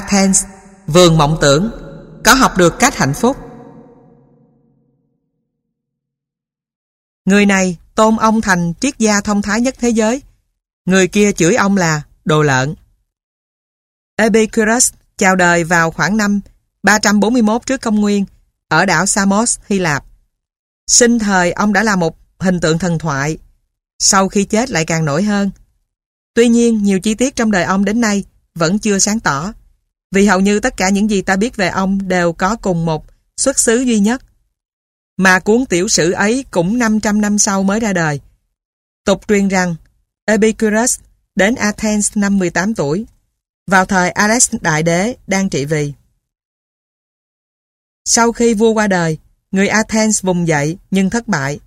Athens, vườn mộng tưởng, có học được cách hạnh phúc. Người này tôn ông thành triết gia thông thái nhất thế giới. Người kia chửi ông là đồ lợn. Epicurus chào đời vào khoảng năm 341 trước công nguyên ở đảo Samos, Hy Lạp. Sinh thời ông đã là một hình tượng thần thoại, sau khi chết lại càng nổi hơn. Tuy nhiên, nhiều chi tiết trong đời ông đến nay vẫn chưa sáng tỏ, vì hầu như tất cả những gì ta biết về ông đều có cùng một xuất xứ duy nhất. Mà cuốn tiểu sử ấy cũng 500 năm sau mới ra đời. Tục truyền rằng Epicurus đến Athens năm 18 tuổi, vào thời Ares Đại Đế đang trị vì. Sau khi vua qua đời, người Athens vùng dậy nhưng thất bại.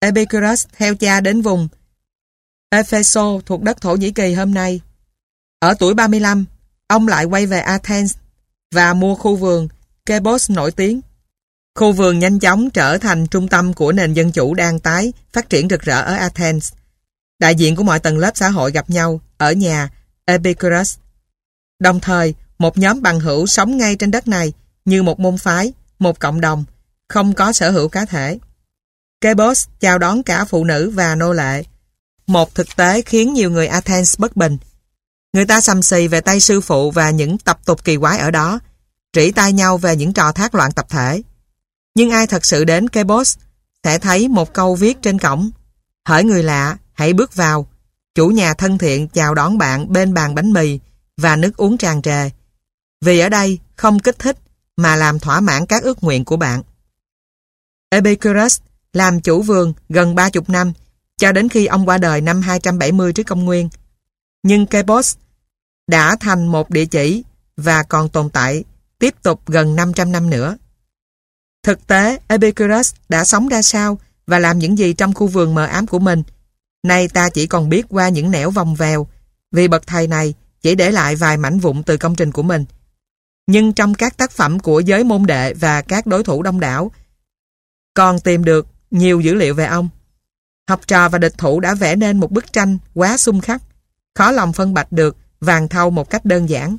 Epicurus theo cha đến vùng Epheso thuộc đất Thổ Nhĩ Kỳ hôm nay. Ở tuổi 35, ông lại quay về Athens và mua khu vườn Kebos nổi tiếng. Khu vườn nhanh chóng trở thành trung tâm của nền dân chủ đang tái phát triển rực rỡ ở Athens. Đại diện của mọi tầng lớp xã hội gặp nhau ở nhà Epicurus. Đồng thời, một nhóm bằng hữu sống ngay trên đất này như một môn phái, một cộng đồng, không có sở hữu cá thể. Kebos chào đón cả phụ nữ và nô lệ. Một thực tế khiến nhiều người Athens bất bình. Người ta xăm xì về tay sư phụ và những tập tục kỳ quái ở đó, rỉ tai nhau về những trò thác loạn tập thể. Nhưng ai thật sự đến Kebos sẽ thấy một câu viết trên cổng. Hỡi người lạ, hãy bước vào. Chủ nhà thân thiện chào đón bạn bên bàn bánh mì và nước uống tràn trề. Vì ở đây không kích thích mà làm thỏa mãn các ước nguyện của bạn. Epicurus làm chủ vườn gần 30 năm cho đến khi ông qua đời năm 270 trước công nguyên. Nhưng Kebos đã thành một địa chỉ và còn tồn tại tiếp tục gần 500 năm nữa. Thực tế, Epicurus đã sống ra sao và làm những gì trong khu vườn mờ ám của mình. Nay ta chỉ còn biết qua những nẻo vòng vèo, vì bậc thầy này chỉ để lại vài mảnh vụn từ công trình của mình. Nhưng trong các tác phẩm của giới môn đệ và các đối thủ đông đảo, còn tìm được nhiều dữ liệu về ông. Học trò và địch thủ đã vẽ nên một bức tranh quá xung khắc, khó lòng phân bạch được vàng thau một cách đơn giản.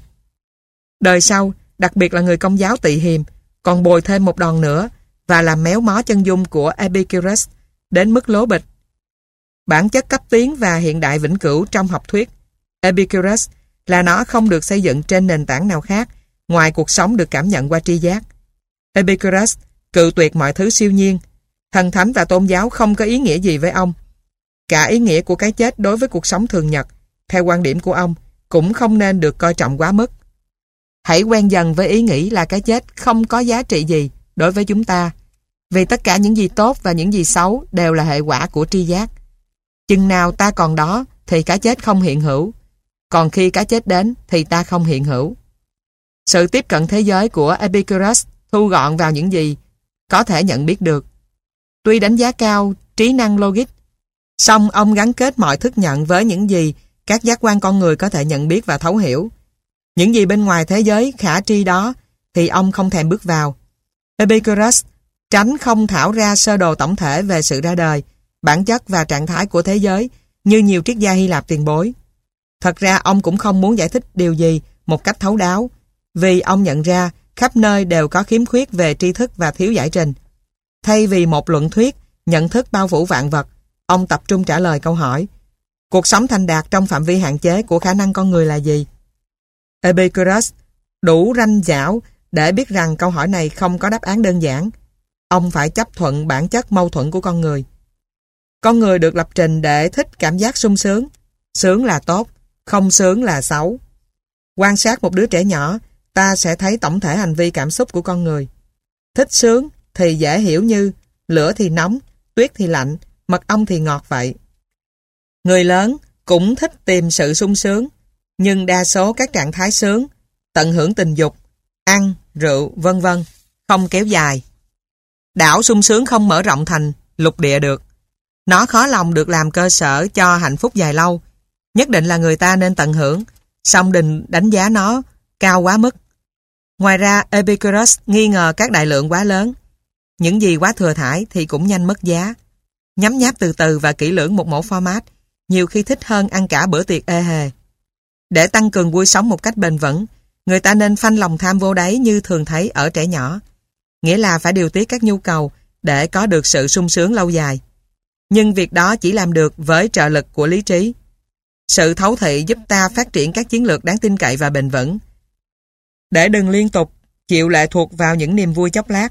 Đời sau, đặc biệt là người công giáo tị hiềm, còn bồi thêm một đòn nữa và làm méo mó chân dung của Epicurus đến mức lố bịch. Bản chất cấp tiến và hiện đại vĩnh cửu trong học thuyết Epicurus là nó không được xây dựng trên nền tảng nào khác ngoài cuộc sống được cảm nhận qua tri giác. Epicurus cự tuyệt mọi thứ siêu nhiên. Thần thánh và tôn giáo không có ý nghĩa gì với ông. Cả ý nghĩa của cái chết đối với cuộc sống thường nhật, theo quan điểm của ông, cũng không nên được coi trọng quá mức. Hãy quen dần với ý nghĩ là cái chết không có giá trị gì đối với chúng ta. Vì tất cả những gì tốt và những gì xấu đều là hệ quả của tri giác. Chừng nào ta còn đó thì cái chết không hiện hữu. Còn khi cái chết đến thì ta không hiện hữu. Sự tiếp cận thế giới của Epicurus thu gọn vào những gì có thể nhận biết được. Tuy đánh giá cao trí năng logic, song ông gắn kết mọi thức nhận với những gì các giác quan con người có thể nhận biết và thấu hiểu. Những gì bên ngoài thế giới khả tri đó thì ông không thèm bước vào. Epicurus tránh không thảo ra sơ đồ tổng thể về sự ra đời, bản chất và trạng thái của thế giới như nhiều triết gia Hy Lạp tiền bối. Thật ra ông cũng không muốn giải thích điều gì một cách thấu đáo, vì ông nhận ra khắp nơi đều có khiếm khuyết về tri thức và thiếu giải trình. Thay vì một luận thuyết, nhận thức bao phủ vạn vật, ông tập trung trả lời câu hỏi Cuộc sống thành đạt trong phạm vi hạn chế của khả năng con người là gì? Epicurus đủ ranh dảo để biết rằng câu hỏi này không có đáp án đơn giản. Ông phải chấp thuận bản chất mâu thuẫn của con người. Con người được lập trình để thích cảm giác sung sướng. Sướng là tốt, không sướng là xấu. Quan sát một đứa trẻ nhỏ, ta sẽ thấy tổng thể hành vi cảm xúc của con người. Thích sướng thì dễ hiểu như lửa thì nóng, tuyết thì lạnh, mật ong thì ngọt vậy. Người lớn cũng thích tìm sự sung sướng, nhưng đa số các trạng thái sướng, tận hưởng tình dục, ăn, rượu, vân vân không kéo dài. Đảo sung sướng không mở rộng thành lục địa được. Nó khó lòng được làm cơ sở cho hạnh phúc dài lâu. Nhất định là người ta nên tận hưởng, song đừng đánh giá nó cao quá mức. Ngoài ra, Epicurus nghi ngờ các đại lượng quá lớn. Những gì quá thừa thải thì cũng nhanh mất giá. Nhắm nháp từ từ và kỹ lưỡng một mẫu format, nhiều khi thích hơn ăn cả bữa tiệc ê hề. Để tăng cường vui sống một cách bền vững, người ta nên phanh lòng tham vô đáy như thường thấy ở trẻ nhỏ. Nghĩa là phải điều tiết các nhu cầu để có được sự sung sướng lâu dài. Nhưng việc đó chỉ làm được với trợ lực của lý trí. Sự thấu thị giúp ta phát triển các chiến lược đáng tin cậy và bền vững. Để đừng liên tục chịu lệ thuộc vào những niềm vui chốc lát.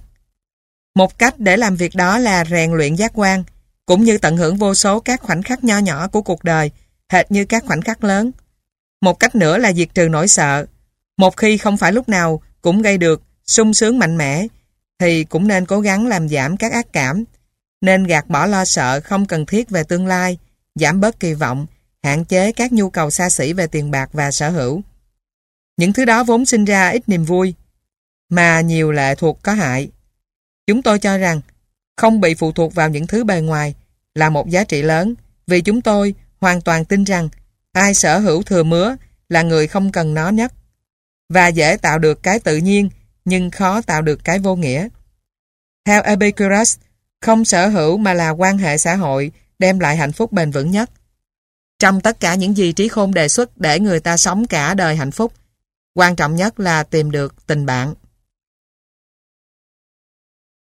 Một cách để làm việc đó là rèn luyện giác quan, cũng như tận hưởng vô số các khoảnh khắc nho nhỏ của cuộc đời, hệt như các khoảnh khắc lớn. Một cách nữa là diệt trừ nỗi sợ. Một khi không phải lúc nào cũng gây được sung sướng mạnh mẽ, thì cũng nên cố gắng làm giảm các ác cảm, nên gạt bỏ lo sợ không cần thiết về tương lai, giảm bớt kỳ vọng, hạn chế các nhu cầu xa xỉ về tiền bạc và sở hữu. Những thứ đó vốn sinh ra ít niềm vui, mà nhiều lệ thuộc có hại. Chúng tôi cho rằng không bị phụ thuộc vào những thứ bề ngoài là một giá trị lớn vì chúng tôi hoàn toàn tin rằng ai sở hữu thừa mứa là người không cần nó nhất và dễ tạo được cái tự nhiên nhưng khó tạo được cái vô nghĩa. Theo Epicurus, không sở hữu mà là quan hệ xã hội đem lại hạnh phúc bền vững nhất. Trong tất cả những gì trí khôn đề xuất để người ta sống cả đời hạnh phúc, quan trọng nhất là tìm được tình bạn.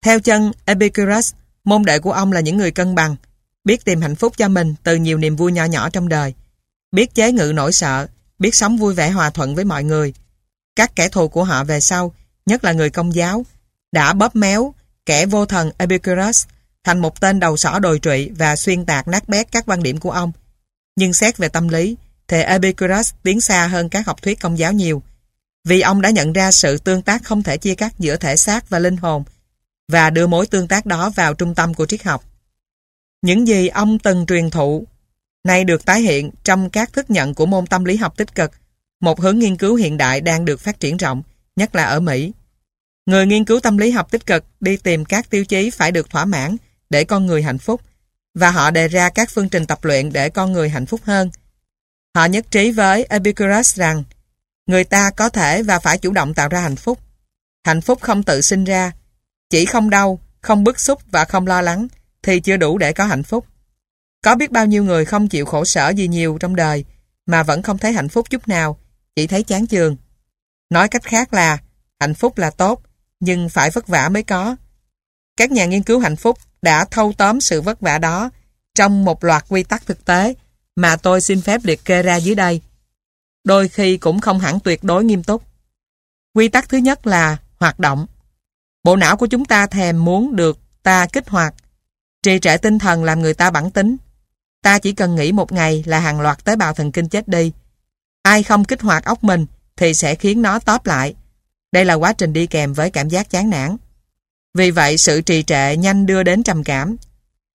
Theo chân Epicurus, môn đệ của ông là những người cân bằng, biết tìm hạnh phúc cho mình từ nhiều niềm vui nhỏ nhỏ trong đời, biết chế ngự nỗi sợ, biết sống vui vẻ hòa thuận với mọi người. Các kẻ thù của họ về sau, nhất là người công giáo, đã bóp méo kẻ vô thần Epicurus thành một tên đầu sỏ đồi trụy và xuyên tạc nát bét các quan điểm của ông. Nhưng xét về tâm lý, thì Epicurus tiến xa hơn các học thuyết công giáo nhiều, vì ông đã nhận ra sự tương tác không thể chia cắt giữa thể xác và linh hồn, và đưa mối tương tác đó vào trung tâm của triết học. Những gì ông từng truyền thụ nay được tái hiện trong các thức nhận của môn tâm lý học tích cực, một hướng nghiên cứu hiện đại đang được phát triển rộng, nhất là ở Mỹ. Người nghiên cứu tâm lý học tích cực đi tìm các tiêu chí phải được thỏa mãn để con người hạnh phúc và họ đề ra các phương trình tập luyện để con người hạnh phúc hơn. Họ nhất trí với Epicurus rằng người ta có thể và phải chủ động tạo ra hạnh phúc. Hạnh phúc không tự sinh ra, chỉ không đau, không bức xúc và không lo lắng thì chưa đủ để có hạnh phúc. Có biết bao nhiêu người không chịu khổ sở gì nhiều trong đời mà vẫn không thấy hạnh phúc chút nào, chỉ thấy chán chường. Nói cách khác là hạnh phúc là tốt, nhưng phải vất vả mới có. Các nhà nghiên cứu hạnh phúc đã thâu tóm sự vất vả đó trong một loạt quy tắc thực tế mà tôi xin phép liệt kê ra dưới đây. Đôi khi cũng không hẳn tuyệt đối nghiêm túc. Quy tắc thứ nhất là hoạt động. Bộ não của chúng ta thèm muốn được ta kích hoạt. Trì trệ tinh thần làm người ta bản tính. Ta chỉ cần nghĩ một ngày là hàng loạt tế bào thần kinh chết đi. Ai không kích hoạt óc mình thì sẽ khiến nó tóp lại. Đây là quá trình đi kèm với cảm giác chán nản. Vì vậy sự trì trệ nhanh đưa đến trầm cảm.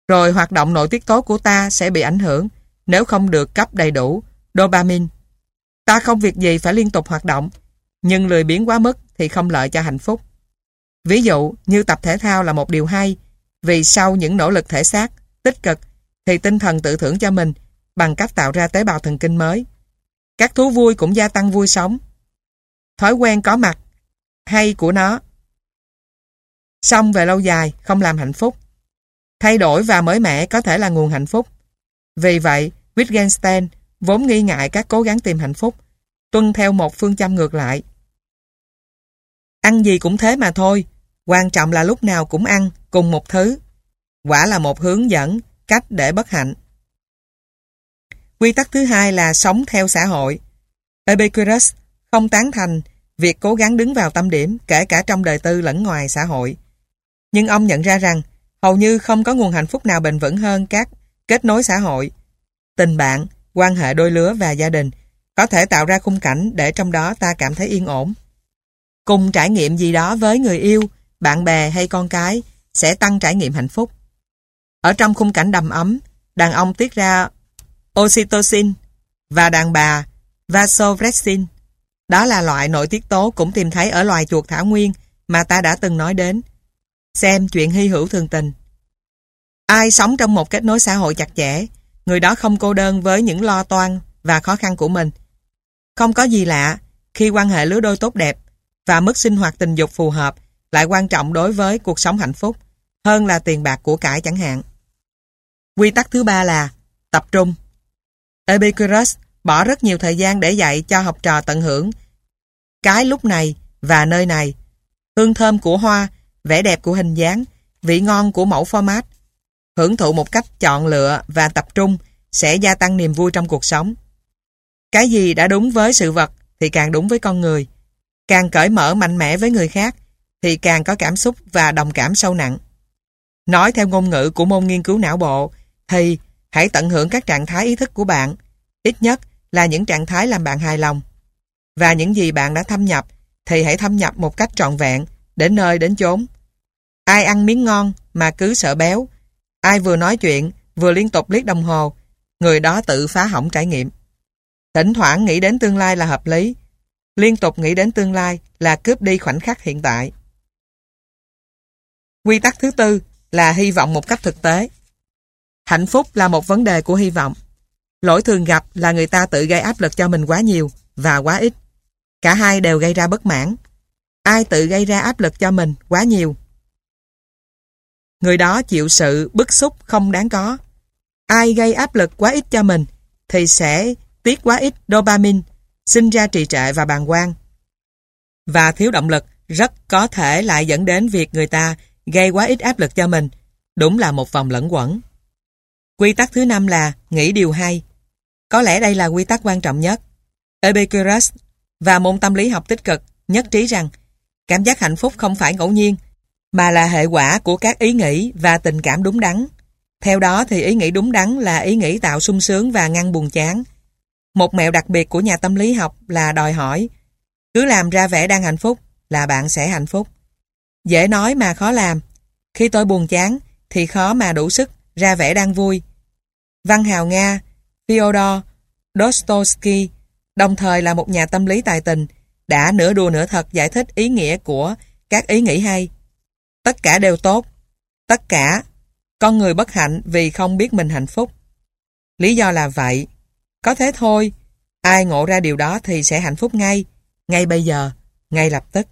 Rồi hoạt động nội tiết tố của ta sẽ bị ảnh hưởng nếu không được cấp đầy đủ dopamine. Ta không việc gì phải liên tục hoạt động, nhưng lười biếng quá mức thì không lợi cho hạnh phúc. Ví dụ như tập thể thao là một điều hay, vì sau những nỗ lực thể xác, tích cực, thì tinh thần tự thưởng cho mình bằng cách tạo ra tế bào thần kinh mới. Các thú vui cũng gia tăng vui sống. Thói quen có mặt hay của nó. Xong về lâu dài, không làm hạnh phúc. Thay đổi và mới mẻ có thể là nguồn hạnh phúc. Vì vậy, Wittgenstein vốn nghi ngại các cố gắng tìm hạnh phúc, tuân theo một phương châm ngược lại. Ăn gì cũng thế mà thôi, quan trọng là lúc nào cũng ăn cùng một thứ. Quả là một hướng dẫn, cách để bất hạnh. Quy tắc thứ hai là sống theo xã hội. Epicurus không tán thành việc cố gắng đứng vào tâm điểm kể cả trong đời tư lẫn ngoài xã hội. Nhưng ông nhận ra rằng hầu như không có nguồn hạnh phúc nào bền vững hơn các kết nối xã hội, tình bạn, quan hệ đôi lứa và gia đình có thể tạo ra khung cảnh để trong đó ta cảm thấy yên ổn. Cùng trải nghiệm gì đó với người yêu, bạn bè hay con cái sẽ tăng trải nghiệm hạnh phúc. Ở trong khung cảnh đầm ấm, đàn ông tiết ra oxytocin và đàn bà vasopressin. Đó là loại nội tiết tố cũng tìm thấy ở loài chuột thảo nguyên mà ta đã từng nói đến. Xem chuyện hy hữu thường tình. Ai sống trong một kết nối xã hội chặt chẽ, người đó không cô đơn với những lo toan và khó khăn của mình. Không có gì lạ khi quan hệ lứa đôi tốt đẹp và mức sinh hoạt tình dục phù hợp lại quan trọng đối với cuộc sống hạnh phúc hơn là tiền bạc của cải chẳng hạn. Quy tắc thứ ba là tập trung. Epicurus bỏ rất nhiều thời gian để dạy cho học trò tận hưởng cái lúc này và nơi này. Hương thơm của hoa, vẻ đẹp của hình dáng, vị ngon của mẫu format. Hưởng thụ một cách chọn lựa và tập trung sẽ gia tăng niềm vui trong cuộc sống. Cái gì đã đúng với sự vật thì càng đúng với con người. Càng cởi mở mạnh mẽ với người khác thì càng có cảm xúc và đồng cảm sâu nặng. Nói theo ngôn ngữ của môn nghiên cứu não bộ thì hãy tận hưởng các trạng thái ý thức của bạn, ít nhất là những trạng thái làm bạn hài lòng. Và những gì bạn đã thâm nhập thì hãy thâm nhập một cách trọn vẹn, đến nơi đến chốn. Ai ăn miếng ngon mà cứ sợ béo, ai vừa nói chuyện vừa liên tục liếc đồng hồ, người đó tự phá hỏng trải nghiệm. Thỉnh thoảng nghĩ đến tương lai là hợp lý, liên tục nghĩ đến tương lai là cướp đi khoảnh khắc hiện tại. Quy tắc thứ tư là hy vọng một cách thực tế. Hạnh phúc là một vấn đề của hy vọng. Lỗi thường gặp là người ta tự gây áp lực cho mình quá nhiều và quá ít. Cả hai đều gây ra bất mãn. Ai tự gây ra áp lực cho mình quá nhiều. Người đó chịu sự bức xúc không đáng có. Ai gây áp lực quá ít cho mình thì sẽ tiết quá ít dopamine, sinh ra trì trệ và bàng quan. Và thiếu động lực rất có thể lại dẫn đến việc người ta gây quá ít áp lực cho mình. Đúng là một vòng lẫn quẩn. Quy tắc thứ năm là nghĩ điều hay. Có lẽ đây là quy tắc quan trọng nhất. Epicurus và môn tâm lý học tích cực nhất trí rằng cảm giác hạnh phúc không phải ngẫu nhiên, mà là hệ quả của các ý nghĩ và tình cảm đúng đắn. Theo đó thì ý nghĩ đúng đắn là ý nghĩ tạo sung sướng và ngăn buồn chán. Một mẹo đặc biệt của nhà tâm lý học là đòi hỏi, cứ làm ra vẻ đang hạnh phúc là bạn sẽ hạnh phúc. Dễ nói mà khó làm. Khi tôi buồn chán thì khó mà đủ sức ra vẻ đang vui. Văn hào Nga, Fyodor Dostoevsky, đồng thời là một nhà tâm lý tài tình, đã nửa đùa nửa thật giải thích ý nghĩa của các ý nghĩ hay. Tất cả đều tốt. Tất cả. Con người bất hạnh vì không biết mình hạnh phúc. Lý do là vậy. Có thế thôi. Ai ngộ ra điều đó thì sẽ hạnh phúc ngay. Ngay bây giờ. Ngay lập tức.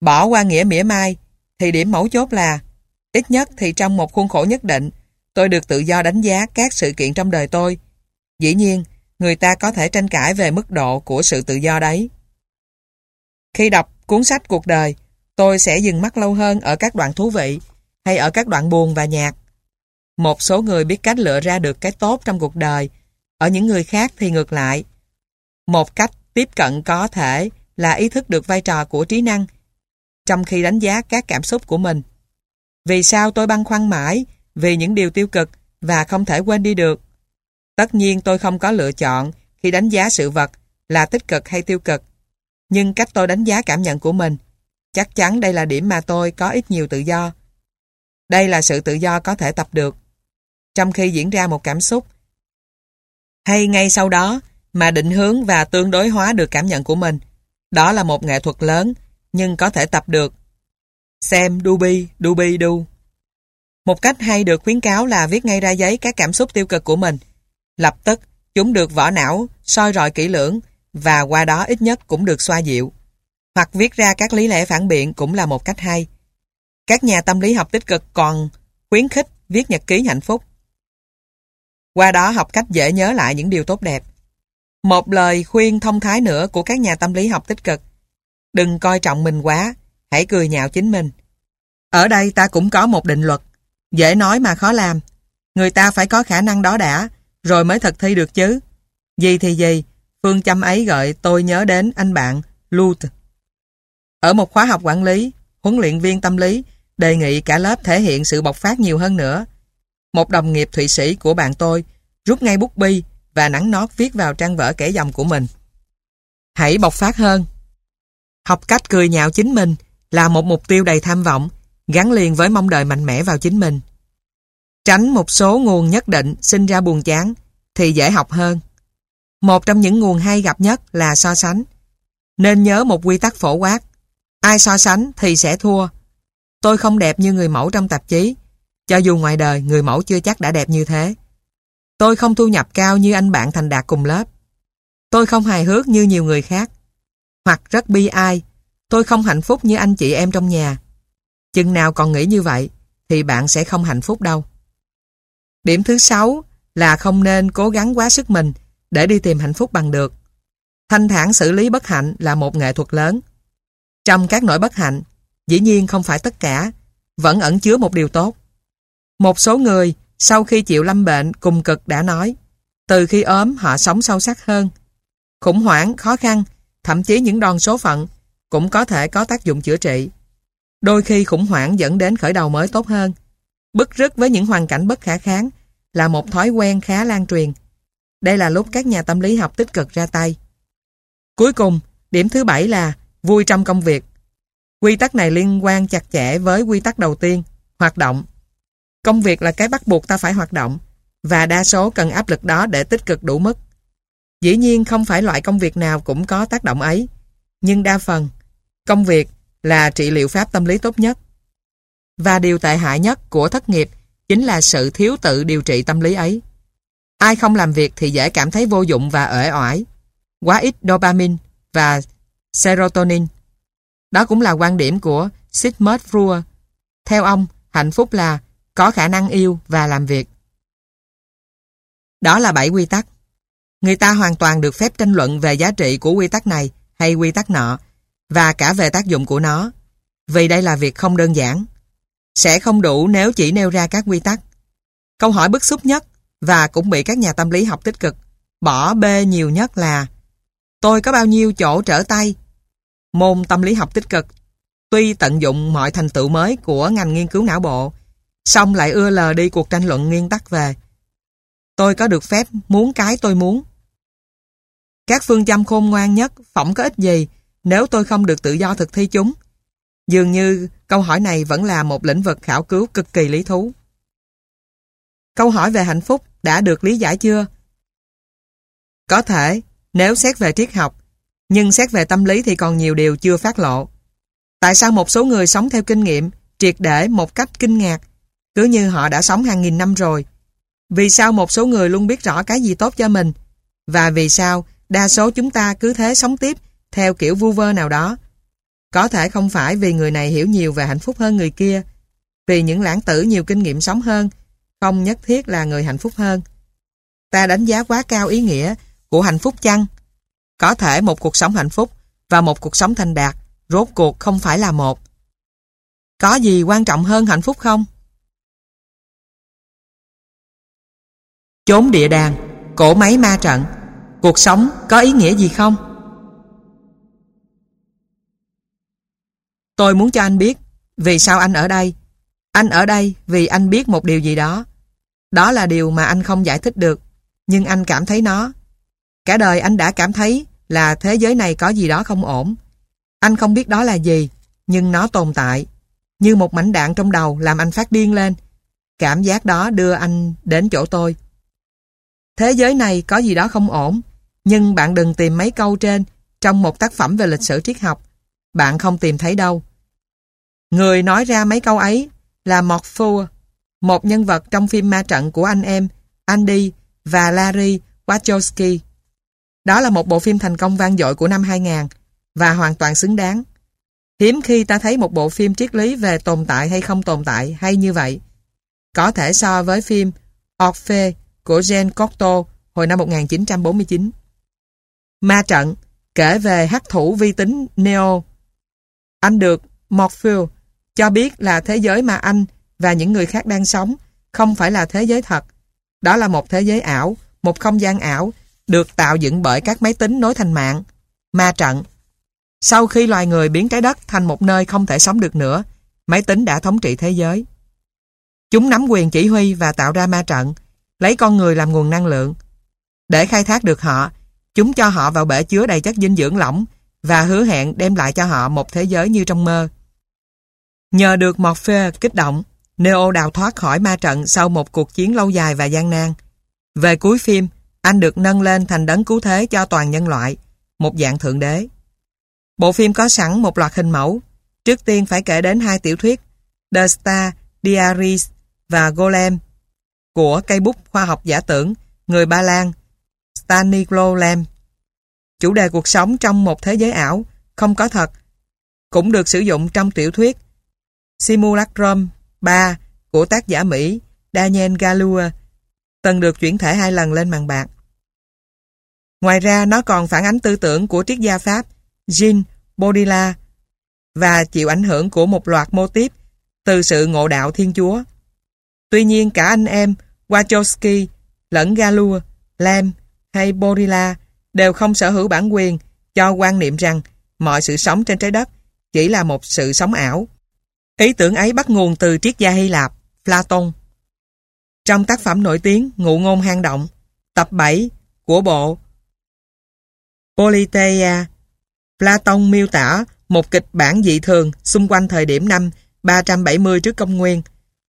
Bỏ qua nghĩa mỉa mai thì điểm mấu chốt là ít nhất thì trong một khuôn khổ nhất định tôi được tự do đánh giá các sự kiện trong đời tôi. Dĩ nhiên, người ta có thể tranh cãi về mức độ của sự tự do đấy. Khi đọc cuốn sách cuộc đời, tôi sẽ dừng mắt lâu hơn ở các đoạn thú vị hay ở các đoạn buồn và nhạc. Một số người biết cách lựa ra được cái tốt trong cuộc đời, ở những người khác thì ngược lại. Một cách tiếp cận có thể là ý thức được vai trò của trí năng trong khi đánh giá các cảm xúc của mình. Vì sao tôi băn khoăn mãi vì những điều tiêu cực và không thể quên đi được? Tất nhiên tôi không có lựa chọn khi đánh giá sự vật là tích cực hay tiêu cực. Nhưng cách tôi đánh giá cảm nhận của mình, chắc chắn đây là điểm mà tôi có ít nhiều tự do. Đây là sự tự do có thể tập được. Trong khi diễn ra một cảm xúc, hay ngay sau đó mà định hướng và tương đối hóa được cảm nhận của mình. Đó là một nghệ thuật lớn, nhưng có thể tập được. Xem Dubi, Dubi Du. Một cách hay được khuyến cáo là viết ngay ra giấy các cảm xúc tiêu cực của mình. Lập tức, chúng được vỏ não, soi rọi kỹ lưỡng và qua đó ít nhất cũng được xoa dịu. Hoặc viết ra các lý lẽ phản biện cũng là một cách hay. Các nhà tâm lý học tích cực còn khuyến khích viết nhật ký hạnh phúc. Qua đó học cách dễ nhớ lại những điều tốt đẹp. Một lời khuyên thông thái nữa của các nhà tâm lý học tích cực. Đừng coi trọng mình quá, hãy cười nhạo chính mình. Ở đây ta cũng có một định luật. Dễ nói mà khó làm. Người ta phải có khả năng đó đã, rồi mới thực thi được chứ. Gì thì gì, phương châm ấy gợi tôi nhớ đến anh bạn Lut. Ở một khóa học quản lý, huấn luyện viên tâm lý đề nghị cả lớp thể hiện sự bộc phát nhiều hơn nữa. Một đồng nghiệp Thụy Sĩ của bạn tôi rút ngay bút bi và nắng nót viết vào trang vở kể dòng của mình. Hãy bộc phát hơn. Học cách cười nhạo chính mình là một mục tiêu đầy tham vọng, gắn liền với mong đợi mạnh mẽ vào chính mình. Tránh một số nguồn nhất định sinh ra buồn chán thì dễ học hơn. Một trong những nguồn hay gặp nhất là so sánh. Nên nhớ một quy tắc phổ quát. Ai so sánh thì sẽ thua. Tôi không đẹp như người mẫu trong tạp chí. Cho dù ngoài đời người mẫu chưa chắc đã đẹp như thế. Tôi không thu nhập cao như anh bạn thành đạt cùng lớp. Tôi không hài hước như nhiều người khác. Hoặc rất bi ai. Tôi không hạnh phúc như anh chị em trong nhà. Chừng nào còn nghĩ như vậy thì bạn sẽ không hạnh phúc đâu. Điểm thứ sáu là không nên cố gắng quá sức mình để đi tìm hạnh phúc bằng được. Thanh thản xử lý bất hạnh là một nghệ thuật lớn. Trong các nỗi bất hạnh, dĩ nhiên không phải tất cả, vẫn ẩn chứa một điều tốt. Một số người, sau khi chịu lâm bệnh cùng cực đã nói, từ khi ốm họ sống sâu sắc hơn. Khủng hoảng, khó khăn, thậm chí những đòn số phận cũng có thể có tác dụng chữa trị. Đôi khi khủng hoảng dẫn đến khởi đầu mới tốt hơn. Bức rứt với những hoàn cảnh bất khả kháng là một thói quen khá lan truyền. Đây là lúc các nhà tâm lý học tích cực ra tay. Cuối cùng, điểm thứ bảy là vui trong công việc. Quy tắc này liên quan chặt chẽ với quy tắc đầu tiên, hoạt động. Công việc là cái bắt buộc ta phải hoạt động, và đa số cần áp lực đó để tích cực đủ mức. Dĩ nhiên không phải loại công việc nào cũng có tác động ấy, nhưng đa phần, công việc là trị liệu pháp tâm lý tốt nhất. Và điều tệ hại nhất của thất nghiệp chính là sự thiếu tự điều trị tâm lý ấy. Ai không làm việc thì dễ cảm thấy vô dụng và uể oải. Quá ít dopamine và serotonin. Đó cũng là quan điểm của Sigmund Freud. Theo ông, hạnh phúc là có khả năng yêu và làm việc. Đó là bảy quy tắc. Người ta hoàn toàn được phép tranh luận về giá trị của quy tắc này hay quy tắc nọ, và cả về tác dụng của nó. Vì đây là việc không đơn giản. Sẽ không đủ nếu chỉ nêu ra các quy tắc. Câu hỏi bức xúc nhất và cũng bị các nhà tâm lý học tích cực bỏ bê nhiều nhất là, tôi có bao nhiêu chỗ trở tay môn tâm lý học tích cực tuy tận dụng mọi thành tựu mới của ngành nghiên cứu não bộ xong lại ưa lờ đi cuộc tranh luận nguyên tắc về, tôi có được phép muốn cái tôi muốn các phương châm khôn ngoan nhất phỏng có ích gì nếu tôi không được tự do thực thi chúng dường như câu hỏi này vẫn là một lĩnh vực khảo cứu cực kỳ lý thú câu hỏi về hạnh phúc đã được lý giải chưa? Có thể, nếu xét về triết học, nhưng xét về tâm lý thì còn nhiều điều chưa phát lộ. Tại sao một số người sống theo kinh nghiệm, triệt để một cách kinh ngạc, cứ như họ đã sống hàng nghìn năm rồi? Vì sao một số người luôn biết rõ cái gì tốt cho mình? Và vì sao đa số chúng ta cứ thế sống tiếp theo kiểu vu vơ nào đó? Có thể không phải vì người này hiểu nhiều về hạnh phúc hơn người kia, vì những lãng tử nhiều kinh nghiệm sống hơn, không nhất thiết là người hạnh phúc hơn. Ta đánh giá quá cao ý nghĩa của hạnh phúc chăng? Có thể một cuộc sống hạnh phúc và một cuộc sống thành đạt rốt cuộc không phải là một. Có gì quan trọng hơn hạnh phúc không? Chốn địa đàng, cổ máy ma trận, cuộc sống có ý nghĩa gì không? Tôi muốn cho anh biết vì sao anh ở đây. Anh ở đây vì anh biết một điều gì đó. Đó là điều mà anh không giải thích được, nhưng anh cảm thấy nó. Cả đời anh đã cảm thấy là thế giới này có gì đó không ổn. Anh không biết đó là gì, nhưng nó tồn tại. Như một mảnh đạn trong đầu làm anh phát điên lên. Cảm giác đó đưa anh đến chỗ tôi. Thế giới này có gì đó không ổn, nhưng bạn đừng tìm mấy câu trên trong một tác phẩm về lịch sử triết học. Bạn không tìm thấy đâu. Người nói ra mấy câu ấy là Morpheus một nhân vật trong phim ma trận của anh em Andy và Larry Wachowski. Đó là một bộ phim thành công vang dội của năm 2000 và hoàn toàn xứng đáng. Hiếm khi ta thấy một bộ phim triết lý về tồn tại hay không tồn tại hay như vậy. Có thể so với phim Orphe của Jean Cocteau hồi năm 1949. Ma trận kể về hắc thủ vi tính Neo. Anh được Morpheus cho biết là thế giới mà anh và những người khác đang sống không phải là thế giới thật. Đó là một thế giới ảo, một không gian ảo được tạo dựng bởi các máy tính nối thành mạng. Ma trận Sau khi loài người biến trái đất thành một nơi không thể sống được nữa, máy tính đã thống trị thế giới. Chúng nắm quyền chỉ huy và tạo ra ma trận, lấy con người làm nguồn năng lượng. Để khai thác được họ, chúng cho họ vào bể chứa đầy chất dinh dưỡng lỏng và hứa hẹn đem lại cho họ một thế giới như trong mơ. Nhờ được Morpheus kích động, Neo đào thoát khỏi ma trận sau một cuộc chiến lâu dài và gian nan. Về cuối phim, anh được nâng lên thành đấng cứu thế cho toàn nhân loại, một dạng thượng đế. Bộ phim có sẵn một loạt hình mẫu. Trước tiên phải kể đến hai tiểu thuyết The Star Diaries và Golem của cây bút khoa học giả tưởng người Ba Lan Stanislaw Lem. Chủ đề cuộc sống trong một thế giới ảo, không có thật, cũng được sử dụng trong tiểu thuyết Simulacrum 3 của tác giả Mỹ Daniel Galua từng được chuyển thể hai lần lên màn bạc. Ngoài ra, nó còn phản ánh tư tưởng của triết gia Pháp Jean Baudrillard và chịu ảnh hưởng của một loạt mô típ từ sự ngộ đạo Thiên Chúa. Tuy nhiên, cả anh em Wachowski lẫn Galua, Lam hay Baudrillard đều không sở hữu bản quyền cho quan niệm rằng mọi sự sống trên trái đất chỉ là một sự sống ảo. Ý tưởng ấy bắt nguồn từ triết gia Hy Lạp, Platon. Trong tác phẩm nổi tiếng Ngụ ngôn hang động, tập 7 của bộ Politeia, Platon miêu tả một kịch bản dị thường xung quanh thời điểm năm 370 trước công nguyên.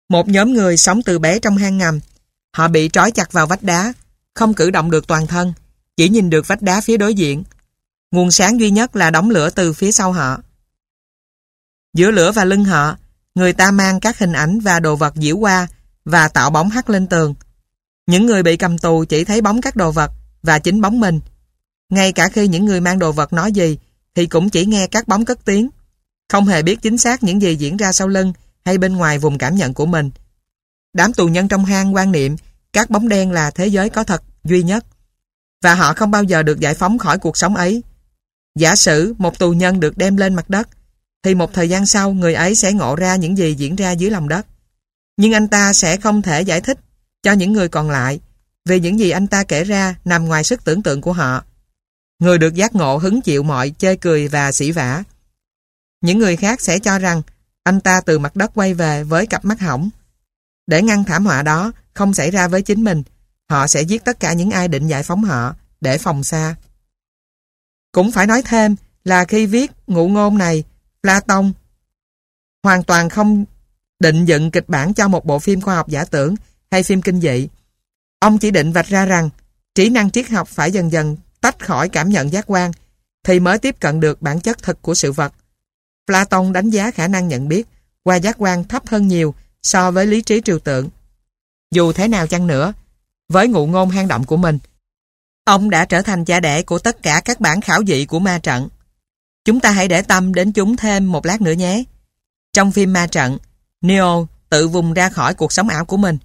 Một nhóm người sống từ bé trong hang ngầm. Họ bị trói chặt vào vách đá, không cử động được toàn thân, chỉ nhìn được vách đá phía đối diện. Nguồn sáng duy nhất là đóng lửa từ phía sau họ. Giữa lửa và lưng họ, người ta mang các hình ảnh và đồ vật diễu qua và tạo bóng hắt lên tường. Những người bị cầm tù chỉ thấy bóng các đồ vật và chính bóng mình. Ngay cả khi những người mang đồ vật nói gì thì cũng chỉ nghe các bóng cất tiếng. Không hề biết chính xác những gì diễn ra sau lưng hay bên ngoài vùng cảm nhận của mình. Đám tù nhân trong hang quan niệm các bóng đen là thế giới có thật, duy nhất và họ không bao giờ được giải phóng khỏi cuộc sống ấy. Giả sử một tù nhân được đem lên mặt đất, thì một thời gian sau người ấy sẽ ngộ ra những gì diễn ra dưới lòng đất. Nhưng anh ta sẽ không thể giải thích cho những người còn lại vì những gì anh ta kể ra nằm ngoài sức tưởng tượng của họ. Người được giác ngộ hứng chịu mọi chơi cười và sỉ vả. Những người khác sẽ cho rằng anh ta từ mặt đất quay về với cặp mắt hỏng. Để ngăn thảm họa đó không xảy ra với chính mình, họ sẽ giết tất cả những ai định giải phóng họ để phòng xa. Cũng phải nói thêm là khi viết ngụ ngôn này, Platon hoàn toàn không định dựng kịch bản cho một bộ phim khoa học giả tưởng hay phim kinh dị. Ông chỉ định vạch ra rằng trí năng triết học phải dần dần tách khỏi cảm nhận giác quan thì mới tiếp cận được bản chất thực của sự vật. Platon đánh giá khả năng nhận biết qua giác quan thấp hơn nhiều so với lý trí trừu tượng. Dù thế nào chăng nữa, với ngụ ngôn hang động của mình, ông đã trở thành cha đẻ của tất cả các bản khảo dị của ma trận. Chúng ta hãy để tâm đến chúng thêm một lát nữa nhé. Trong phim ma trận, Neo tự vùng ra khỏi cuộc sống ảo của mình,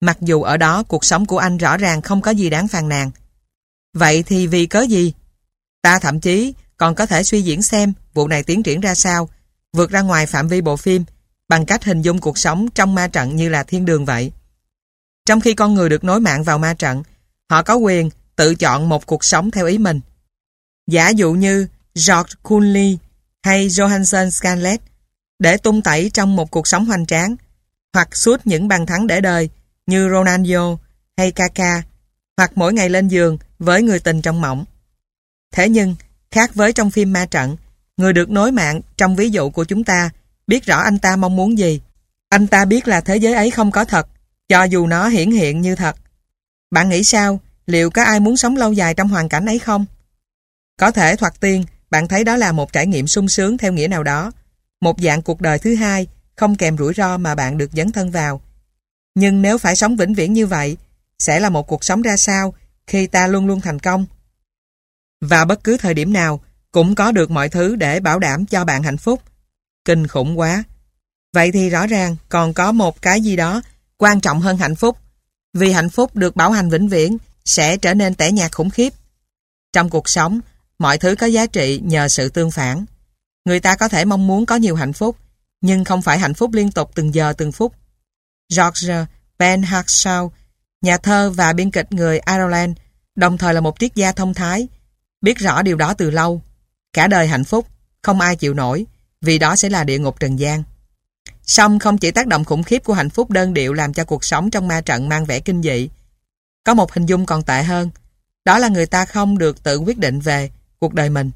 mặc dù ở đó cuộc sống của anh rõ ràng không có gì đáng phàn nàn. Vậy thì vì cớ gì? Ta thậm chí còn có thể suy diễn xem vụ này tiến triển ra sao, vượt ra ngoài phạm vi bộ phim, bằng cách hình dung cuộc sống trong ma trận như là thiên đường vậy. Trong khi con người được nối mạng vào ma trận, họ có quyền tự chọn một cuộc sống theo ý mình. Giả dụ như George Clooney hay Johansson Scarlett để tung tẩy trong một cuộc sống hoành tráng, hoặc suốt những bàn thắng để đời như Ronaldo hay Kaka, hoặc mỗi ngày lên giường với người tình trong mộng. Thế nhưng, khác với trong phim ma trận, người được nối mạng trong ví dụ của chúng ta biết rõ anh ta mong muốn gì. Anh ta biết là thế giới ấy không có thật, cho dù nó hiển hiện như thật. Bạn nghĩ sao? Liệu có ai muốn sống lâu dài trong hoàn cảnh ấy không? Có thể thoạt tiên, bạn thấy đó là một trải nghiệm sung sướng theo nghĩa nào đó. Một dạng cuộc đời thứ hai, không kèm rủi ro mà bạn được dấn thân vào. Nhưng nếu phải sống vĩnh viễn như vậy, sẽ là một cuộc sống ra sao khi ta luôn luôn thành công? Và bất cứ thời điểm nào, cũng có được mọi thứ để bảo đảm cho bạn hạnh phúc. Kinh khủng quá. Vậy thì rõ ràng còn có một cái gì đó quan trọng hơn hạnh phúc. Vì hạnh phúc được bảo hành vĩnh viễn sẽ trở nên tẻ nhạt khủng khiếp. Trong cuộc sống, mọi thứ có giá trị nhờ sự tương phản. Người ta có thể mong muốn có nhiều hạnh phúc, nhưng không phải hạnh phúc liên tục từng giờ từng phút. George Ben Shaw, nhà thơ và biên kịch người Ireland, đồng thời là một triết gia thông thái, biết rõ điều đó từ lâu. Cả đời hạnh phúc, không ai chịu nổi, vì đó sẽ là địa ngục trần gian. Song không chỉ tác động khủng khiếp của hạnh phúc đơn điệu làm cho cuộc sống trong ma trận mang vẻ kinh dị. Có một hình dung còn tệ hơn, đó là người ta không được tự quyết định về cuộc đời mình.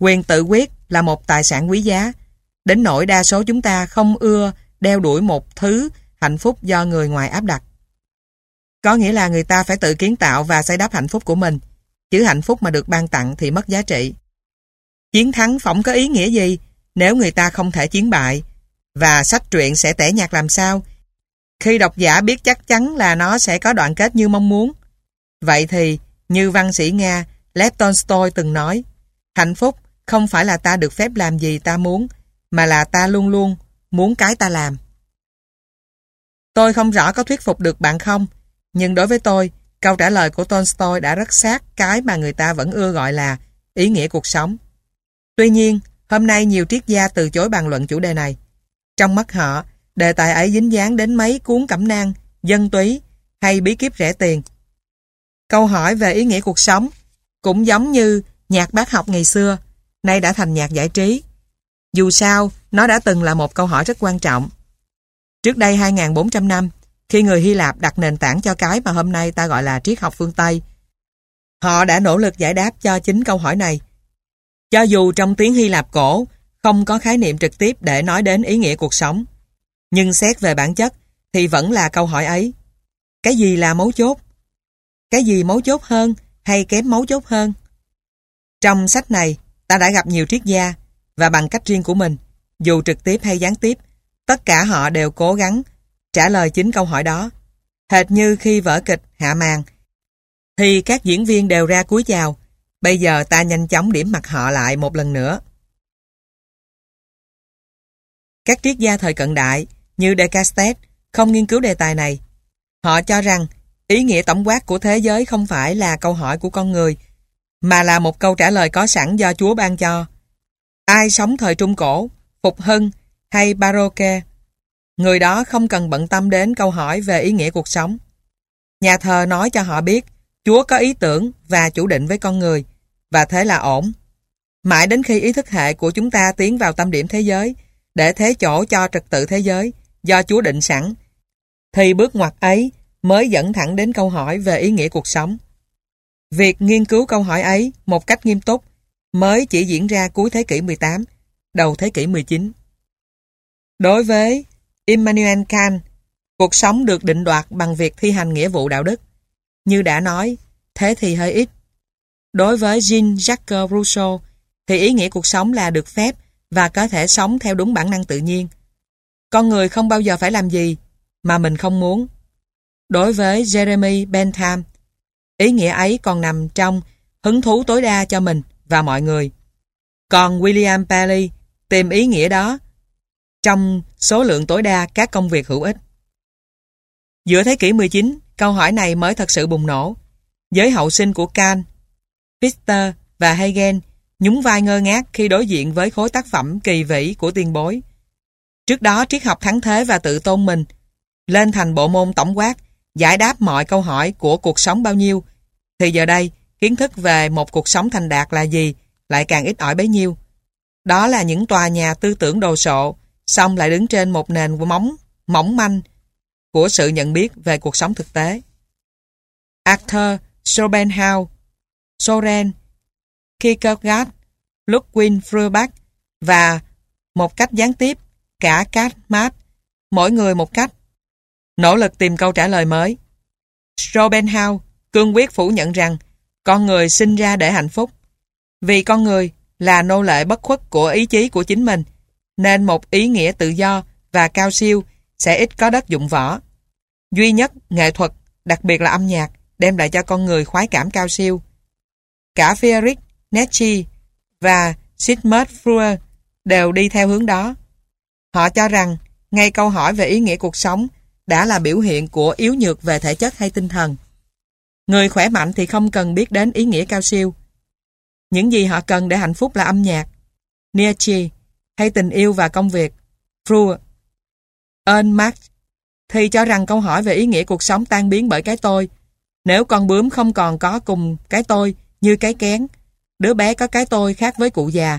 Quyền tự quyết là một tài sản quý giá, đến nỗi đa số chúng ta không ưa đeo đuổi một thứ hạnh phúc do người ngoài áp đặt. Có nghĩa là người ta phải tự kiến tạo và xây đắp hạnh phúc của mình, chứ hạnh phúc mà được ban tặng thì mất giá trị. Chiến thắng phỏng có ý nghĩa gì nếu người ta không thể chiến bại và sách truyện sẽ tẻ nhạt làm sao khi độc giả biết chắc chắn là nó sẽ có đoạn kết như mong muốn. Vậy thì, như văn sĩ Nga Lev Tolstoy từng nói, hạnh phúc không phải là ta được phép làm gì ta muốn, mà là ta luôn luôn muốn cái ta làm. Tôi không rõ có thuyết phục được bạn không, nhưng đối với tôi, câu trả lời của Tolstoy đã rất sát cái mà người ta vẫn ưa gọi là ý nghĩa cuộc sống. Tuy nhiên, hôm nay nhiều triết gia từ chối bàn luận chủ đề này. Trong mắt họ, đề tài ấy dính dáng đến mấy cuốn cẩm nang, dân túy hay bí kíp rẻ tiền. Câu hỏi về ý nghĩa cuộc sống cũng giống như nhạc bác học ngày xưa, nay đã thành nhạc giải trí. Dù sao, nó đã từng là một câu hỏi rất quan trọng. Trước đây 2.400 năm, khi người Hy Lạp đặt nền tảng cho cái mà hôm nay ta gọi là triết học phương Tây, họ đã nỗ lực giải đáp cho chính câu hỏi này. Cho dù trong tiếng Hy Lạp cổ không có khái niệm trực tiếp để nói đến ý nghĩa cuộc sống, nhưng xét về bản chất thì vẫn là câu hỏi ấy. Cái gì là mấu chốt? Cái gì mấu chốt hơn hay kém mấu chốt hơn? Trong sách này, ta đã gặp nhiều triết gia và bằng cách riêng của mình, dù trực tiếp hay gián tiếp, tất cả họ đều cố gắng trả lời chính câu hỏi đó. Hệt như khi vở kịch hạ màn, thì các diễn viên đều ra cúi chào. Bây giờ ta nhanh chóng điểm mặt họ lại một lần nữa. Các triết gia thời cận đại như Descartes không nghiên cứu đề tài này. Họ cho rằng ý nghĩa tổng quát của thế giới không phải là câu hỏi của con người mà là một câu trả lời có sẵn do Chúa ban cho. Ai sống thời Trung Cổ, Phục Hưng hay Baroque, người đó không cần bận tâm đến câu hỏi về ý nghĩa cuộc sống. Nhà thờ nói cho họ biết Chúa có ý tưởng và chủ định với con người, và thế là ổn. Mãi đến khi ý thức hệ của chúng ta tiến vào tâm điểm thế giới, để thế chỗ cho trật tự thế giới, do Chúa định sẵn, thì bước ngoặt ấy mới dẫn thẳng đến câu hỏi về ý nghĩa cuộc sống. Việc nghiên cứu câu hỏi ấy một cách nghiêm túc mới chỉ diễn ra cuối thế kỷ 18, đầu thế kỷ 19. Đối với Immanuel Kant, cuộc sống được định đoạt bằng việc thi hành nghĩa vụ đạo đức. Như đã nói, thế thì hơi ít. Đối với Jean-Jacques Rousseau, thì ý nghĩa cuộc sống là được phép và có thể sống theo đúng bản năng tự nhiên. Con người không bao giờ phải làm gì mà mình không muốn. Đối với Jeremy Bentham, ý nghĩa ấy còn nằm trong hứng thú tối đa cho mình và mọi người. Còn William Paley tìm ý nghĩa đó trong số lượng tối đa các công việc hữu ích. Giữa thế kỷ 19, câu hỏi này mới thật sự bùng nổ. Giới hậu sinh của Kant, Fichte và Hegel nhún vai ngơ ngác khi đối diện với khối tác phẩm kỳ vĩ của tiên bối. Trước đó triết học thắng thế và tự tôn mình, lên thành bộ môn tổng quát, giải đáp mọi câu hỏi của cuộc sống bao nhiêu, thì giờ đây, kiến thức về một cuộc sống thành đạt là gì lại càng ít ỏi bấy nhiêu. Đó là những tòa nhà tư tưởng đồ sộ, xong lại đứng trên một nền móng, mỏng manh của sự nhận biết về cuộc sống thực tế. Arthur Schopenhauer, Soren, Kierkegaard, Ludwig Feuerbach và một cách gián tiếp cả Karl Marx, mỗi người một cách. Nỗ lực tìm câu trả lời mới. Schopenhauer cương quyết phủ nhận rằng con người sinh ra để hạnh phúc. Vì con người là nô lệ bất khuất của ý chí của chính mình, nên một ý nghĩa tự do và cao siêu sẽ ít có đất dụng võ. Duy nhất, nghệ thuật, đặc biệt là âm nhạc, đem lại cho con người khoái cảm cao siêu. Cả Friedrich Nietzsche và Sigmund Freud đều đi theo hướng đó. Họ cho rằng, ngay câu hỏi về ý nghĩa cuộc sống đã là biểu hiện của yếu nhược về thể chất hay tinh thần. Người khỏe mạnh thì không cần biết đến ý nghĩa cao siêu. Những gì họ cần để hạnh phúc là âm nhạc, Nietzsche, hay tình yêu và công việc, Freud. Ơn Marx thì cho rằng câu hỏi về ý nghĩa cuộc sống tan biến bởi cái tôi. Nếu con bướm không còn có cùng cái tôi như cái kén, đứa bé có cái tôi khác với cụ già,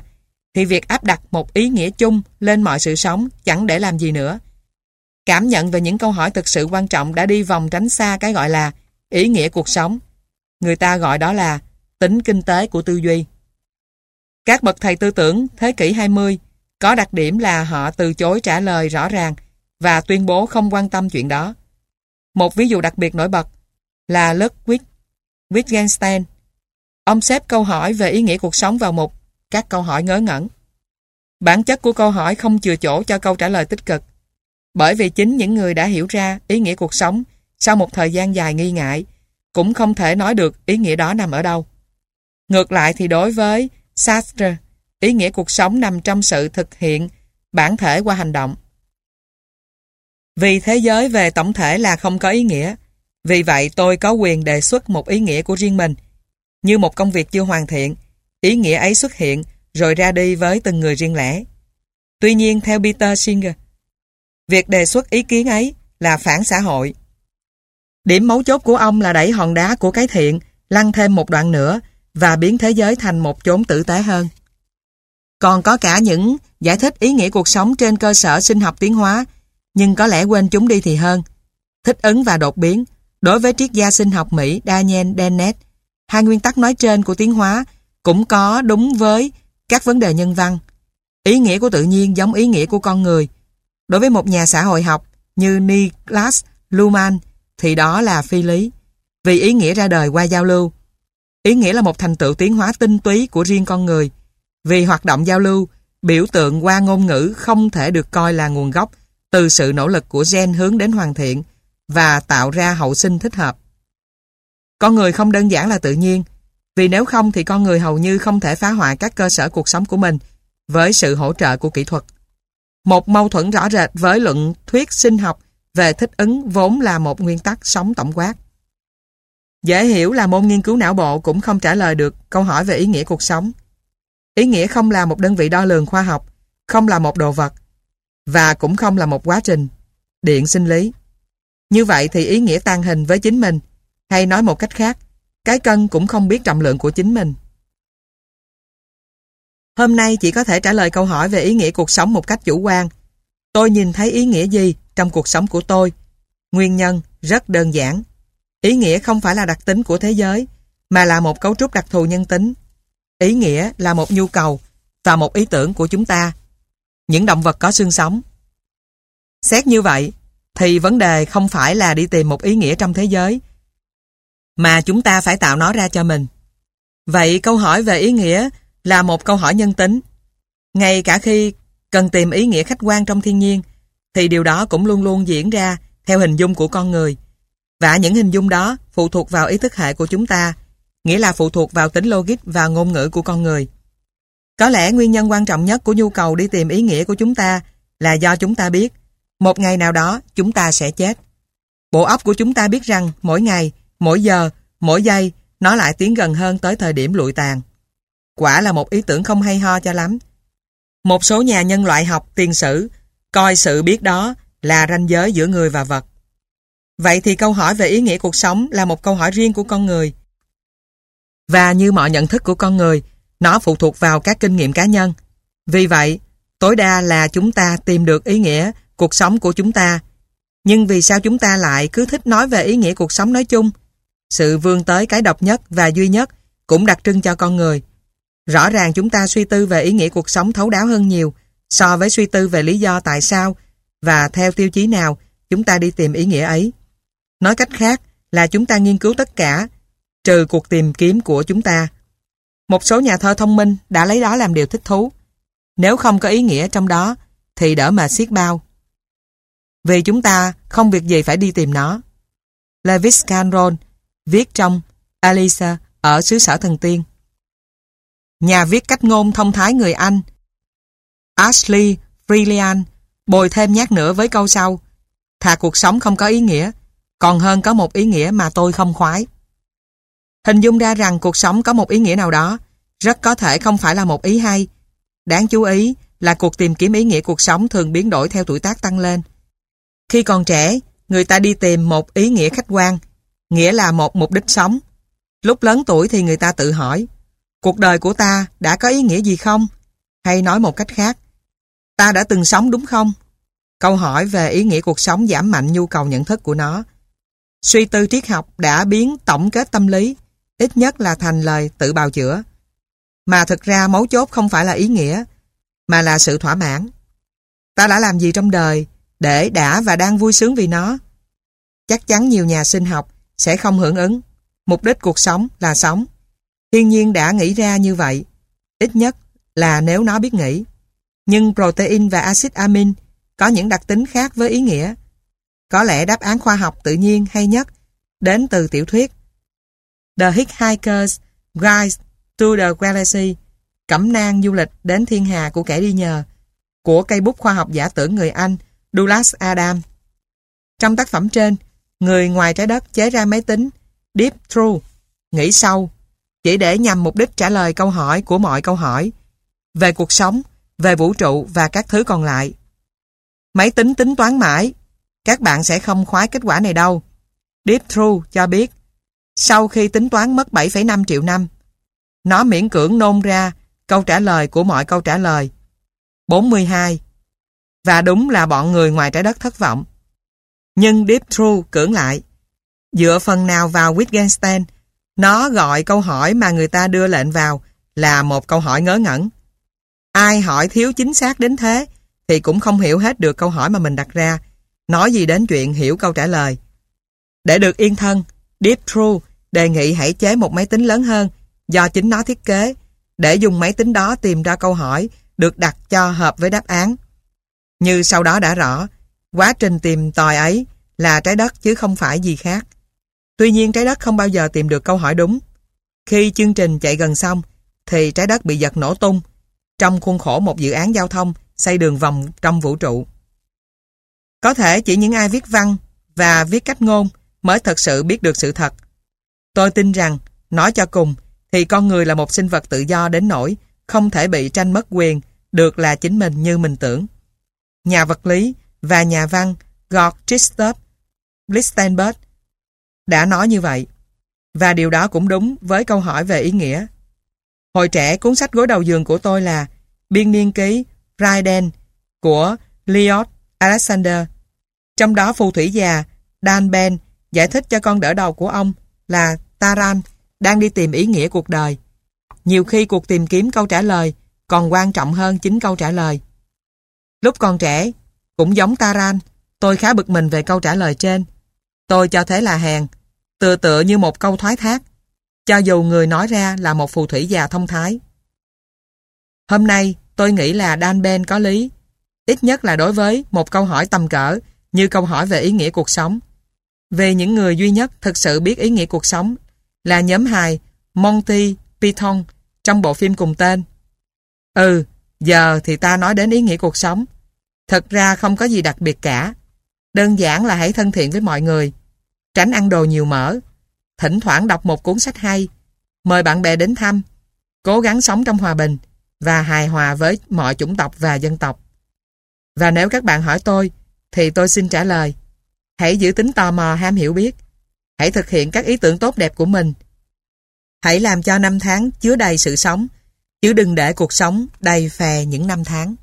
thì việc áp đặt một ý nghĩa chung lên mọi sự sống chẳng để làm gì nữa. Cảm nhận về những câu hỏi thực sự quan trọng đã đi vòng tránh xa cái gọi là ý nghĩa cuộc sống. Người ta gọi đó là tính kinh tế của tư duy. Các bậc thầy tư tưởng thế kỷ 20 có đặc điểm là họ từ chối trả lời rõ ràng và tuyên bố không quan tâm chuyện đó. Một ví dụ đặc biệt nổi bật là Ludwig Wittgenstein. Ông xếp câu hỏi về ý nghĩa cuộc sống vào một các câu hỏi ngớ ngẩn. Bản chất của câu hỏi không chừa chỗ cho câu trả lời tích cực. Bởi vì chính những người đã hiểu ra ý nghĩa cuộc sống sau một thời gian dài nghi ngại cũng không thể nói được ý nghĩa đó nằm ở đâu. Ngược lại thì đối với Sartre, ý nghĩa cuộc sống nằm trong sự thực hiện bản thể qua hành động. Vì thế giới về tổng thể là không có ý nghĩa, Vì vậy tôi có quyền đề xuất một ý nghĩa của riêng mình. Như một công việc chưa hoàn thiện, ý nghĩa ấy xuất hiện rồi ra đi với từng người riêng lẻ. Tuy nhiên theo Peter Singer, việc đề xuất ý kiến ấy là phản xã hội. Điểm mấu chốt của ông là đẩy hòn đá của cái thiện lăn thêm một đoạn nữa và biến thế giới thành một chốn tử tế hơn. Còn có cả những giải thích ý nghĩa cuộc sống trên cơ sở sinh học tiến hóa, nhưng có lẽ quên chúng đi thì hơn. Thích ứng và đột biến, đối với triết gia sinh học Mỹ Daniel Dennett, hai nguyên tắc nói trên của tiến hóa cũng có đúng với các vấn đề nhân văn. Ý nghĩa của tự nhiên giống ý nghĩa của con người. Đối với một nhà xã hội học như Niklas Luhmann thì đó là phi lý. Vì ý nghĩa ra đời qua giao lưu. Ý nghĩa là một thành tựu tiến hóa tinh túy của riêng con người. Vì hoạt động giao lưu, biểu tượng qua ngôn ngữ không thể được coi là nguồn gốc từ sự nỗ lực của gen hướng đến hoàn thiện và tạo ra hậu sinh thích hợp. Con người không đơn giản là tự nhiên, vì nếu không thì con người hầu như không thể phá hoại các cơ sở cuộc sống của mình với sự hỗ trợ của kỹ thuật. Một mâu thuẫn rõ rệt với luận thuyết sinh học về thích ứng vốn là một nguyên tắc sống tổng quát. Dễ hiểu là môn nghiên cứu não bộ cũng không trả lời được câu hỏi về ý nghĩa cuộc sống. Ý nghĩa không là một đơn vị đo lường khoa học, không là một đồ vật, và cũng không là một quá trình, điện sinh lý. Như vậy thì ý nghĩa tan hình với chính mình, hay nói một cách khác, cái cân cũng không biết trọng lượng của chính mình. Hôm nay chỉ có thể trả lời câu hỏi về ý nghĩa cuộc sống một cách chủ quan. Tôi nhìn thấy ý nghĩa gì trong cuộc sống của tôi? Nguyên nhân rất đơn giản. Ý nghĩa không phải là đặc tính của thế giới, mà là một cấu trúc đặc thù nhân tính. Ý nghĩa là một nhu cầu và một ý tưởng của chúng ta. Những động vật có xương sống. Xét như vậy, thì vấn đề không phải là đi tìm một ý nghĩa trong thế giới, mà chúng ta phải tạo nó ra cho mình. Vậy câu hỏi về ý nghĩa là một câu hỏi nhân tính. Ngay cả khi cần tìm ý nghĩa khách quan trong thiên nhiên, thì điều đó cũng luôn luôn diễn ra theo hình dung của con người. Và những hình dung đó phụ thuộc vào ý thức hệ của chúng ta, nghĩa là phụ thuộc vào tính logic và ngôn ngữ của con người. Có lẽ nguyên nhân quan trọng nhất của nhu cầu đi tìm ý nghĩa của chúng ta là do chúng ta biết một ngày nào đó chúng ta sẽ chết. Bộ óc của chúng ta biết rằng mỗi ngày, mỗi giờ, mỗi giây nó lại tiến gần hơn tới thời điểm lụi tàn. Quả là một ý tưởng không hay ho cho lắm. Một số nhà nhân loại học tiền sử coi sự biết đó là ranh giới giữa người và vật. Vậy thì câu hỏi về ý nghĩa cuộc sống là một câu hỏi riêng của con người. Và như mọi nhận thức của con người, nó phụ thuộc vào các kinh nghiệm cá nhân. Vì vậy, tối đa là chúng ta tìm được ý nghĩa cuộc sống của chúng ta. Nhưng vì sao chúng ta lại cứ thích nói về ý nghĩa cuộc sống nói chung? Sự vươn tới cái độc nhất và duy nhất cũng đặc trưng cho con người. Rõ ràng chúng ta suy tư về ý nghĩa cuộc sống thấu đáo hơn nhiều so với suy tư về lý do tại sao và theo tiêu chí nào chúng ta đi tìm ý nghĩa ấy. Nói cách khác là chúng ta nghiên cứu tất cả, trừ cuộc tìm kiếm của chúng ta. Một số nhà thơ thông minh đã lấy đó làm điều thích thú. Nếu không có ý nghĩa trong đó, thì đỡ mà xiết bao. Vì chúng ta không việc gì phải đi tìm nó. Lewis Carroll viết trong Alisa ở xứ sở thần tiên. Nhà viết cách ngôn thông thái người Anh Ashley Freelian bồi thêm nhát nữa với câu sau Thà cuộc sống không có ý nghĩa còn hơn có một ý nghĩa mà tôi không khoái. Hình dung ra rằng cuộc sống có một ý nghĩa nào đó rất có thể không phải là một ý hay. Đáng chú ý là cuộc tìm kiếm ý nghĩa cuộc sống thường biến đổi theo tuổi tác tăng lên. Khi còn trẻ, người ta đi tìm một ý nghĩa khách quan, nghĩa là một mục đích sống. Lúc lớn tuổi thì người ta tự hỏi, cuộc đời của ta đã có ý nghĩa gì không? Hay nói một cách khác, ta đã từng sống đúng không? Câu hỏi về ý nghĩa cuộc sống giảm mạnh nhu cầu nhận thức của nó. Suy tư triết học đã biến tổng kết tâm lý, ít nhất là thành lời tự bào chữa. Mà thực ra mấu chốt không phải là ý nghĩa, mà là sự thỏa mãn. Ta đã làm gì trong đời để đã và đang vui sướng vì nó? Chắc chắn nhiều nhà sinh học sẽ không hưởng ứng. Mục đích cuộc sống là sống. Thiên nhiên đã nghĩ ra như vậy, ít nhất là nếu nó biết nghĩ. Nhưng protein và axit amin có những đặc tính khác với ý nghĩa. Có lẽ đáp án khoa học tự nhiên hay nhất đến từ tiểu thuyết The Hitchhiker's Guide to the Galaxy Cẩm nang du lịch đến thiên hà của kẻ đi nhờ của cây bút khoa học giả tưởng người Anh Douglas Adam. Trong tác phẩm trên, người ngoài trái đất chế ra máy tính Deep True, nghĩ sâu, chỉ để nhằm mục đích trả lời câu hỏi của mọi câu hỏi về cuộc sống, về vũ trụ và các thứ còn lại. Máy tính tính toán mãi, các bạn sẽ không khoái kết quả này đâu. Deep True cho biết, sau khi tính toán mất 7,5 triệu năm, nó miễn cưỡng nôn ra câu trả lời của mọi câu trả lời. 42. Và đúng là bọn người ngoài trái đất thất vọng. Nhưng Deep True cưỡng lại. Dựa phần nào vào Wittgenstein, nó gọi câu hỏi mà người ta đưa lệnh vào là một câu hỏi ngớ ngẩn. Ai hỏi thiếu chính xác đến thế thì cũng không hiểu hết được câu hỏi mà mình đặt ra. Nói gì đến chuyện hiểu câu trả lời. Để được yên thân, Deep True đề nghị hãy chế một máy tính lớn hơn do chính nó thiết kế để dùng máy tính đó tìm ra câu hỏi được đặt cho hợp với đáp án. Như sau đó đã rõ, quá trình tìm tòi ấy là trái đất chứ không phải gì khác. Tuy nhiên trái đất không bao giờ tìm được câu hỏi đúng. Khi chương trình chạy gần xong, thì trái đất bị giật nổ tung trong khuôn khổ một dự án giao thông xây đường vòng trong vũ trụ. Có thể chỉ những ai viết văn và viết cách ngôn mới thật sự biết được sự thật. Tôi tin rằng, nói cho cùng, thì con người là một sinh vật tự do đến nỗi không thể bị tranh mất quyền được là chính mình như mình tưởng. Nhà vật lý và nhà văn Gord Christoph Lichtenberg đã nói như vậy. Và điều đó cũng đúng với câu hỏi về ý nghĩa. Hồi trẻ, cuốn sách gối đầu giường của tôi là Biên niên ký Raiden của Leon Alexander. Trong đó phù thủy già Dan Ben giải thích cho con đỡ đầu của ông là Taran đang đi tìm ý nghĩa cuộc đời. Nhiều khi cuộc tìm kiếm câu trả lời còn quan trọng hơn chính câu trả lời. Lúc còn trẻ, cũng giống Taran, tôi khá bực mình về câu trả lời trên. Tôi cho thế là hèn, tựa tựa như một câu thoái thác, cho dù người nói ra là một phù thủy già thông thái. Hôm nay, tôi nghĩ là Dan Ben có lý, ít nhất là đối với một câu hỏi tầm cỡ như câu hỏi về ý nghĩa cuộc sống. Về những người duy nhất thực sự biết ý nghĩa cuộc sống là nhóm hài Monty Python trong bộ phim cùng tên. Ừ, giờ thì ta nói đến ý nghĩa cuộc sống. Thật ra không có gì đặc biệt cả. Đơn giản là hãy thân thiện với mọi người. Tránh ăn đồ nhiều mỡ. Thỉnh thoảng đọc một cuốn sách hay. Mời bạn bè đến thăm. Cố gắng sống trong hòa bình và hài hòa với mọi chủng tộc và dân tộc. Và nếu các bạn hỏi tôi, thì tôi xin trả lời. Hãy giữ tính tò mò ham hiểu biết. Hãy thực hiện các ý tưởng tốt đẹp của mình. Hãy làm cho năm tháng chứa đầy sự sống, chứ đừng để cuộc sống đầy phè những năm tháng.